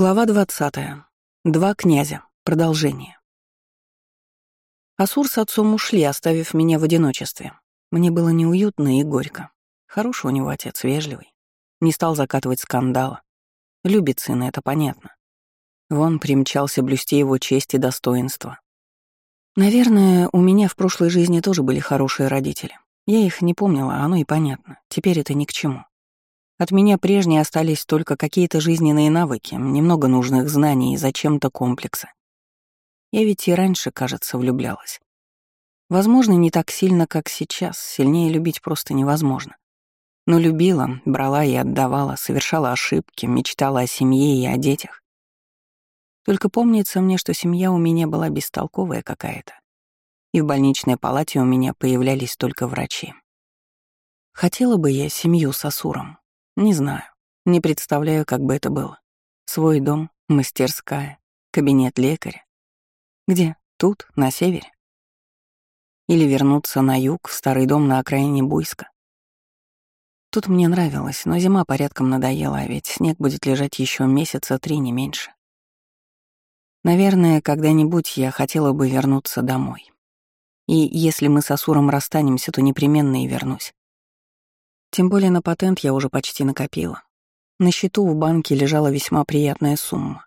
Глава 20. Два князя. Продолжение. Асур с отцом ушли, оставив меня в одиночестве. Мне было неуютно и горько. Хороший у него отец, вежливый. Не стал закатывать скандала. Любит сына, это понятно. Вон примчался блюсти его честь и достоинство. Наверное, у меня в прошлой жизни тоже были хорошие родители. Я их не помнила, оно и понятно. Теперь это ни к чему. От меня прежние остались только какие-то жизненные навыки, немного нужных знаний и зачем-то комплекса. Я ведь и раньше, кажется, влюблялась. Возможно, не так сильно, как сейчас, сильнее любить просто невозможно. Но любила, брала и отдавала, совершала ошибки, мечтала о семье и о детях. Только помнится мне, что семья у меня была бестолковая какая-то. И в больничной палате у меня появлялись только врачи. Хотела бы я семью с Асуром, не знаю. Не представляю, как бы это было. Свой дом, мастерская, кабинет лекаря. Где? Тут, на севере? Или вернуться на юг, в старый дом на окраине Буйска? Тут мне нравилось, но зима порядком надоела, а ведь снег будет лежать еще месяца три, не меньше. Наверное, когда-нибудь я хотела бы вернуться домой. И если мы с Асуром расстанемся, то непременно и вернусь. Тем более на патент я уже почти накопила. На счету в банке лежала весьма приятная сумма.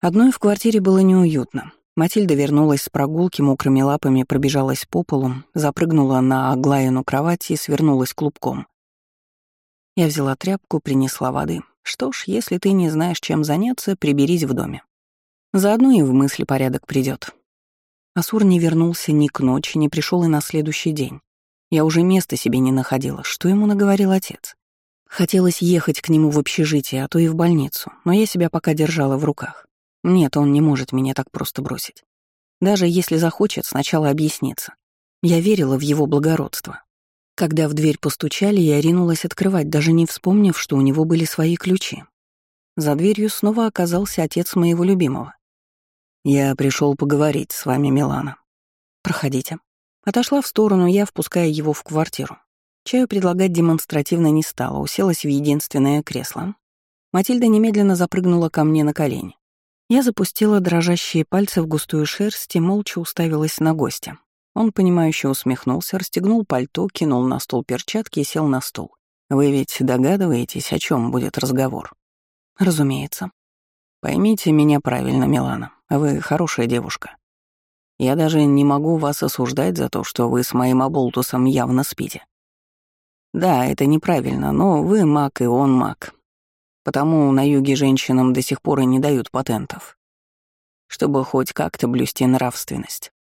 Одной в квартире было неуютно. Матильда вернулась с прогулки, мокрыми лапами пробежалась по полу, запрыгнула на Аглаину кровать и свернулась клубком. Я взяла тряпку, принесла воды. Что ж, если ты не знаешь, чем заняться, приберись в доме. Заодно и в мысли порядок придет. Асур не вернулся ни к ночи, не пришел и на следующий день. Я уже места себе не находила. Что ему наговорил отец? Хотелось ехать к нему в общежитие, а то и в больницу, но я себя пока держала в руках. Нет, он не может меня так просто бросить. Даже если захочет, сначала объясниться. Я верила в его благородство. Когда в дверь постучали, я ринулась открывать, даже не вспомнив, что у него были свои ключи. За дверью снова оказался отец моего любимого. «Я пришел поговорить с вами, Милана». «Проходите». Отошла в сторону я, впуская его в квартиру. Чаю предлагать демонстративно не стала, уселась в единственное кресло. Матильда немедленно запрыгнула ко мне на колени. Я запустила дрожащие пальцы в густую шерсть и молча уставилась на гостя. Он, понимающе усмехнулся, расстегнул пальто, кинул на стол перчатки и сел на стул. «Вы ведь догадываетесь, о чем будет разговор?» «Разумеется». «Поймите меня правильно, Милана. Вы хорошая девушка. Я даже не могу вас осуждать за то, что вы с моим оболтусом явно спите. Да, это неправильно, но вы маг, и он маг. Потому на юге женщинам до сих пор и не дают патентов. Чтобы хоть как-то блюсти нравственность.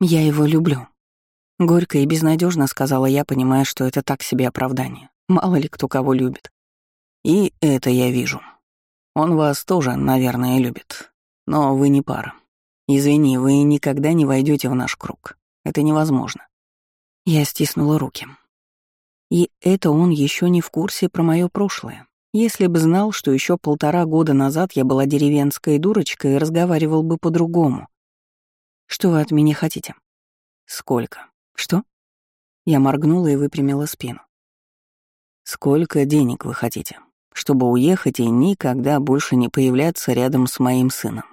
Я его люблю. Горько и безнадежно сказала я, понимая, что это так себе оправдание. Мало ли кто кого любит. И это я вижу. Он вас тоже, наверное, любит. Но вы не пара. «Извини, вы никогда не войдете в наш круг. Это невозможно». Я стиснула руки. И это он еще не в курсе про мое прошлое. Если бы знал, что еще полтора года назад я была деревенской дурочкой и разговаривал бы по-другому. Что вы от меня хотите? Сколько? Что? Я моргнула и выпрямила спину. Сколько денег вы хотите, чтобы уехать и никогда больше не появляться рядом с моим сыном?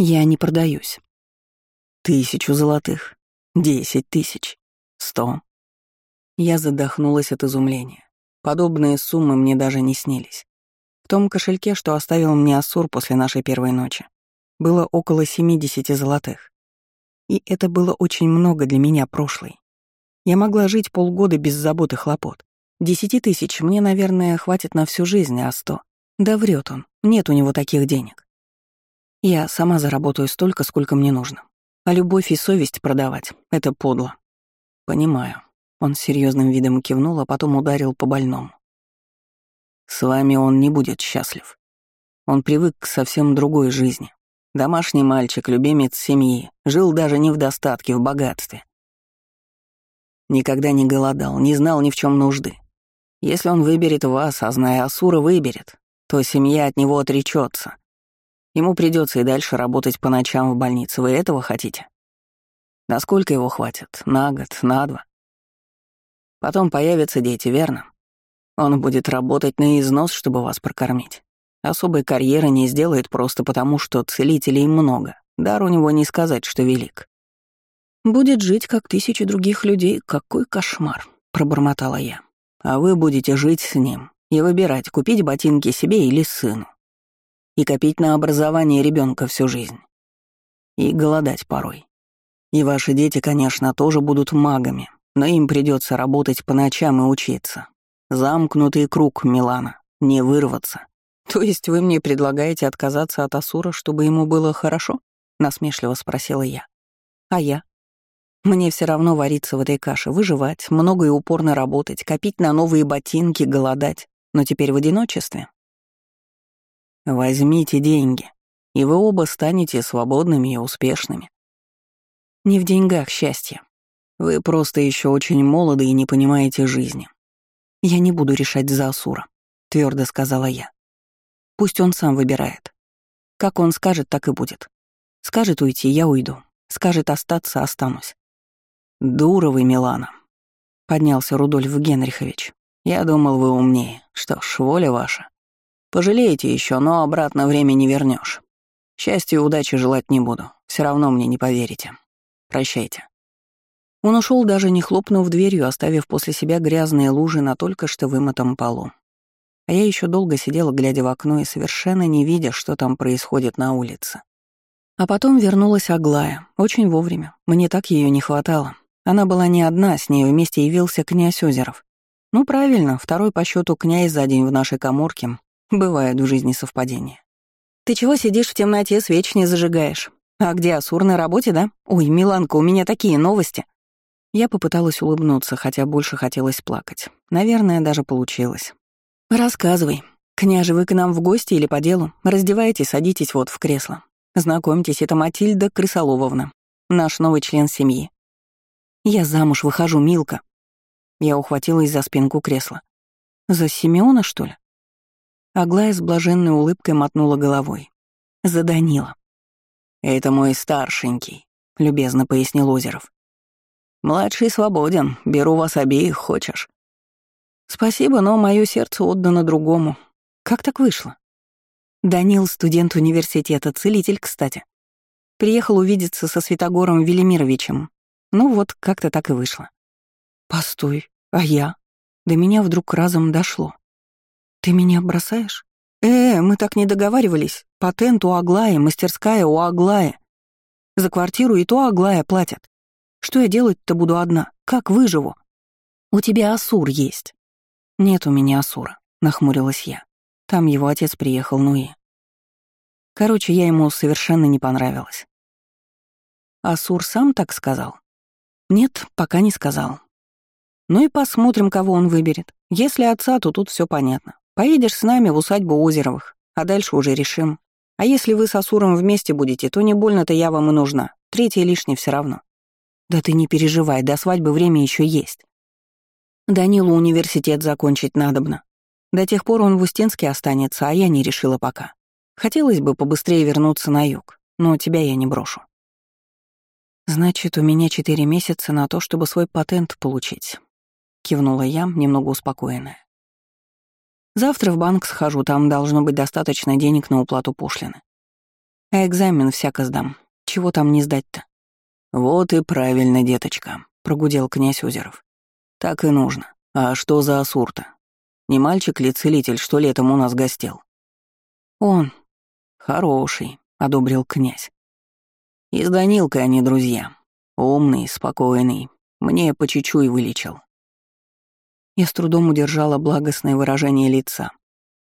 Я не продаюсь. Тысячу золотых. Десять тысяч. Сто. Я задохнулась от изумления. Подобные суммы мне даже не снились. В том кошельке, что оставил мне Ассур после нашей первой ночи, было около 70 золотых. И это было очень много для меня прошлой. Я могла жить полгода без забот и хлопот. Десяти тысяч мне, наверное, хватит на всю жизнь, а сто... Да врет он, нет у него таких денег. Я сама заработаю столько, сколько мне нужно. А любовь и совесть продавать — это подло. Понимаю. Он с серьезным видом кивнул, а потом ударил по больному. С вами он не будет счастлив. Он привык к совсем другой жизни. Домашний мальчик, любимец семьи, жил даже не в достатке, в богатстве. Никогда не голодал, не знал ни в чем нужды. Если он выберет вас, а зная Асура выберет, то семья от него отречется. Ему придется и дальше работать по ночам в больнице. Вы этого хотите? Насколько его хватит? На год, на два? Потом появятся дети, верно? Он будет работать на износ, чтобы вас прокормить. Особой карьеры не сделает просто потому, что целителей много. Дар у него не сказать, что велик. «Будет жить, как тысячи других людей. Какой кошмар!» — пробормотала я. «А вы будете жить с ним и выбирать, купить ботинки себе или сыну. И копить на образование ребенка всю жизнь. И голодать порой. И ваши дети, конечно, тоже будут магами, но им придется работать по ночам и учиться. Замкнутый круг, Милана, не вырваться. То есть вы мне предлагаете отказаться от Асура, чтобы ему было хорошо? Насмешливо спросила я. А я? Мне все равно вариться в этой каше, выживать, много и упорно работать, копить на новые ботинки, голодать, но теперь в одиночестве. Возьмите деньги, и вы оба станете свободными и успешными. Не в деньгах счастье. Вы просто еще очень молоды и не понимаете жизни. Я не буду решать за Асура, твердо сказала я. Пусть он сам выбирает. Как он скажет, так и будет. Скажет уйти, я уйду. Скажет остаться, останусь. «Дура вы, Милана», — поднялся Рудольф Генрихович. «Я думал, вы умнее. Что ж, воля ваша. Пожалеете еще, но обратно время не вернешь. Счастья и удачи желать не буду. Все равно мне не поверите. Прощайте». Он ушел даже не хлопнув дверью, оставив после себя грязные лужи на только что вымытом полу. А я еще долго сидела, глядя в окно и совершенно не видя, что там происходит на улице. А потом вернулась Аглая, очень вовремя. Мне так ее не хватало. Она была не одна, с ней вместе явился князь Озеров. Ну, правильно, второй по счету князь за день в нашей коморке. Бывает в жизни совпадение. «Ты чего сидишь в темноте, свеч не зажигаешь? А где Асур на работе, да? Ой, Миланка, у меня такие новости!» Я попыталась улыбнуться, хотя больше хотелось плакать. Наверное, даже получилось. «Рассказывай. Княже, вы к нам в гости или по делу? Раздевайтесь, садитесь вот в кресло. Знакомьтесь, это Матильда Крысолововна, наш новый член семьи. Я замуж выхожу, Милка. Я ухватилась за спинку кресла. За Симеона, что ли? Аглая с блаженной улыбкой мотнула головой. За Данила. «Это мой старшенький», — любезно пояснил Озеров. «Младший свободен, беру вас обеих, хочешь?» «Спасибо, но мое сердце отдано другому. Как так вышло?» «Данил — студент университета, целитель, кстати. Приехал увидеться со Святогором Велимировичем, ну вот, как-то так и вышло. Постой, а я? До меня вдруг разом дошло. Ты меня бросаешь? Э, мы так не договаривались. Патент у Аглаи, мастерская у Аглаи. За квартиру и то Аглая платят. Что я делать-то буду одна? Как выживу? У тебя Асур есть. Нет у меня Асура, нахмурилась я. Там его отец приехал, ну и... Короче, я ему совершенно не понравилась. Асур сам так сказал? Нет, пока не сказал. Ну и посмотрим, кого он выберет. Если отца, то тут все понятно. Поедешь с нами в усадьбу Озеровых, а дальше уже решим. А если вы с Асуром вместе будете, то не больно-то я вам и нужна. Третье лишнее все равно. Да ты не переживай, до свадьбы время еще есть. Данилу университет закончить надобно. До тех пор он в Устинске останется, а я не решила пока. Хотелось бы побыстрее вернуться на юг, но тебя я не брошу. «Значит, у меня четыре месяца на то, чтобы свой патент получить», — кивнула я, немного успокоенная. «Завтра в банк схожу, там должно быть достаточно денег на уплату пошлины. А экзамен всяко сдам. Чего там не сдать-то?» «Вот и правильно, деточка», — прогудел князь Озеров. «Так и нужно. А что за Асур-то? Не мальчик ли целитель, что летом у нас гостел?» «Он». «Хороший», — одобрил князь. И с Данилкой они друзья. Умный, спокойный. Мне по чуть-чуть вылечил. Я с трудом удержала благостное выражение лица.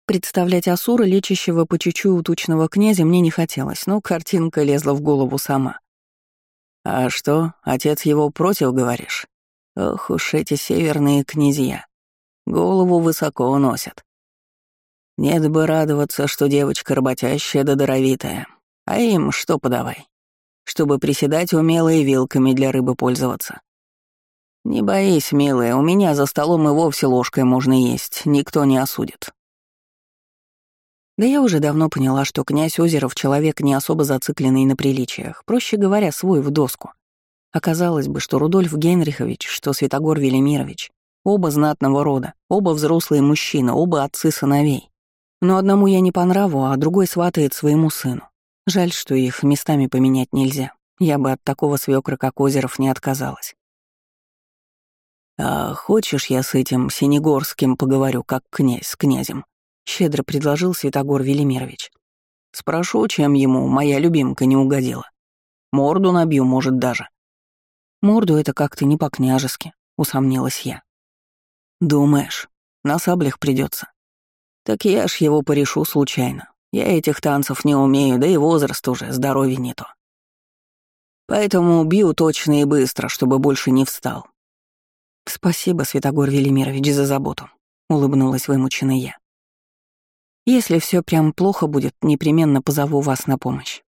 Представлять Асура, лечащего по чуть-чуть тучного князя, мне не хотелось, но картинка лезла в голову сама. «А что, отец его против, говоришь? Ох уж эти северные князья. Голову высоко носят. Нет бы радоваться, что девочка работящая да даровитая. А им что подавай? чтобы приседать умело и вилками для рыбы пользоваться. Не боись, милая, у меня за столом и вовсе ложкой можно есть, никто не осудит. Да я уже давно поняла, что князь Озеров — человек не особо зацикленный на приличиях, проще говоря, свой в доску. Оказалось бы, что Рудольф Генрихович, что Святогор Велимирович, оба знатного рода, оба взрослые мужчины, оба отцы сыновей. Но одному я не по нраву, а другой сватает своему сыну. Жаль, что их местами поменять нельзя. Я бы от такого свекра, как Озеров, не отказалась. «А хочешь, я с этим Синегорским поговорю, как князь с князем?» — щедро предложил Святогор Велимирович. «Спрошу, чем ему моя любимка не угодила. Морду набью, может, даже». «Морду это как-то не по-княжески», — усомнилась я. «Думаешь, на саблях придется. Так я ж его порешу случайно. Я этих танцев не умею, да и возраст уже, здоровье не то. Поэтому убью точно и быстро, чтобы больше не встал. Спасибо, Святогор Велимирович, за заботу, улыбнулась вымученная я. Если все прям плохо будет, непременно позову вас на помощь.